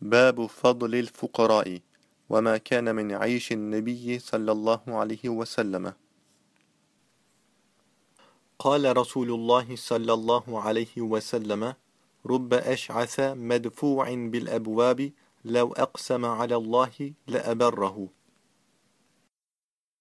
باب فضل الفقراء وما كان من عيش النبي صلى الله عليه وسلم. قال رسول الله صلى الله عليه وسلم رب أشعث مدفوع بالأبواب لو أقسم على الله لأبره.